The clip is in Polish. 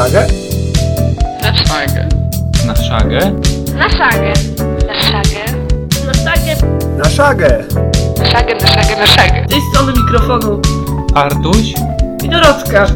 szagę? Na szagę. Na szagę? Na szagę. Na szagę. Na szagę. Na szagę! Na szagę, na szagę, na szagę. Z tej strony mikrofonu Artuś? i Dorotka.